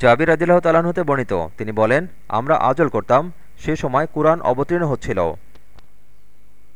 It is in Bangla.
জাবির আদিল্লাহ তালান হতে বর্ণিত। তিনি বলেন, আমরা আজল করতাম, সে সময় কুরআন অবতীর্ণ হচ্ছিল।